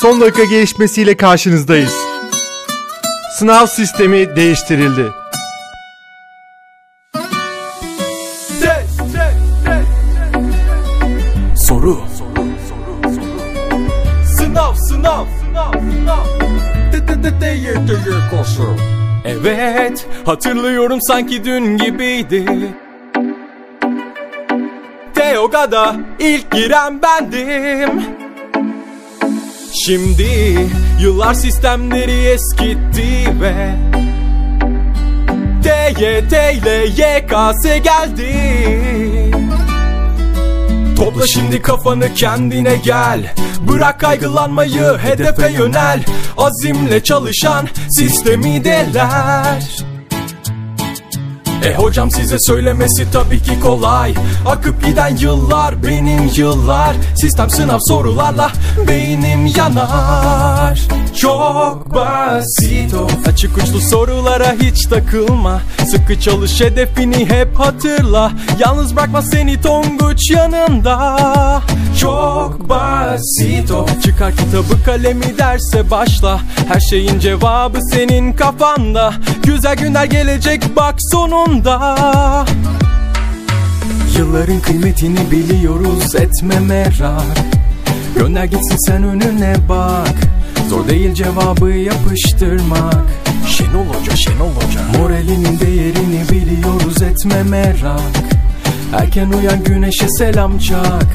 son dakika gelişmesiyle karşınızdayız. Sınav sistemi değiştirildi. Soru. Sınav sınav sınav sınav. Koşu. Evet hatırlıyorum sanki dün gibiydi. Teoga'da ilk giren bendim Şimdi? Yıllar sistemleri eskitti ve TYT ile YKS geldi. Topla şimdi kafanı kendine gel. Bırak kaygılanmayı hedefe yönel. Azimle çalışan sistemi deler e hocam size söylemesi tabii ki kolay. Akıp giden yıllar benim yıllar. Sistem sınav sorularla beynim yanar. Çok basit o. Açık uçlu sorulara hiç takılma. Sıkı çalış hedefini hep hatırla. Yalnız bırakma seni Tonguç yanında. Çok basit o Çıkar kitabı kalemi derse başla. Her şeyin cevabı senin kafanda. Güzel günler gelecek bak sonunda. Yılların kıymetini biliyoruz etme merak. Gönder gitsin sen önüne bak. Zor değil cevabı yapıştırmak. Şenol Hoca, Şenol Hoca. Moralinin değerini biliyoruz etme merak. Erken uyan güneşe selam çak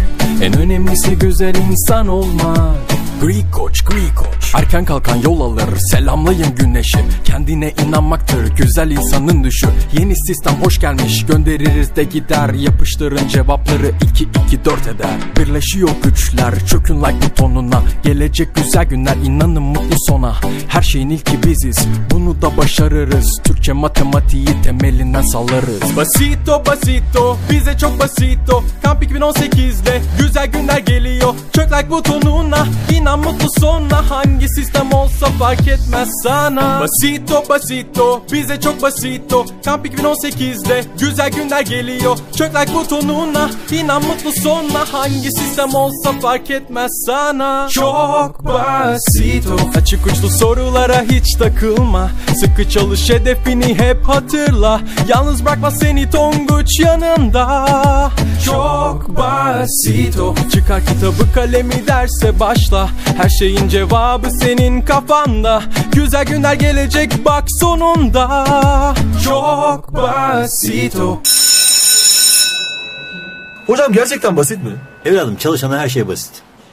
En önemlisi güzel insan olmak Greek koç, Greek koç. Erken kalkan yol alır, selamlayın güneşi. Kendine inanmaktır güzel insanın düşü. Yeni sistem hoş gelmiş, göndeririz de gider. Yapıştırın cevapları 2 2 4 eder. Birleşiyor güçler, çökün like butonuna. Gelecek güzel günler, inanın mutlu sona. Her şeyin ilki biziz, bunu da başarırız. Türkçe matematiği temelinden sallarız. Basito basito, bize çok basito. Kamp 2018'de güzel günler geliyor. Çök like butonuna, inan mutlu sona Hangi sistem olsa fark etmez sana. Basito basito bize çok basito. Kamp 2018'de güzel günler geliyor. Çök like butonuna inan mutlu sona Hangi sistem olsa fark etmez sana. Çok basito. Açık uçlu sorulara hiç takılma. Sıkı çalış hedefini hep hatırla. Yalnız bırakma seni Tonguç yanında. Çok basito. Çıkar kitabı kalemi derse başla Her şeyin cevabı senin kafanda Güzel günler gelecek bak sonunda Çok basito Hocam gerçekten basit mi? Evladım çalışana her şey basit.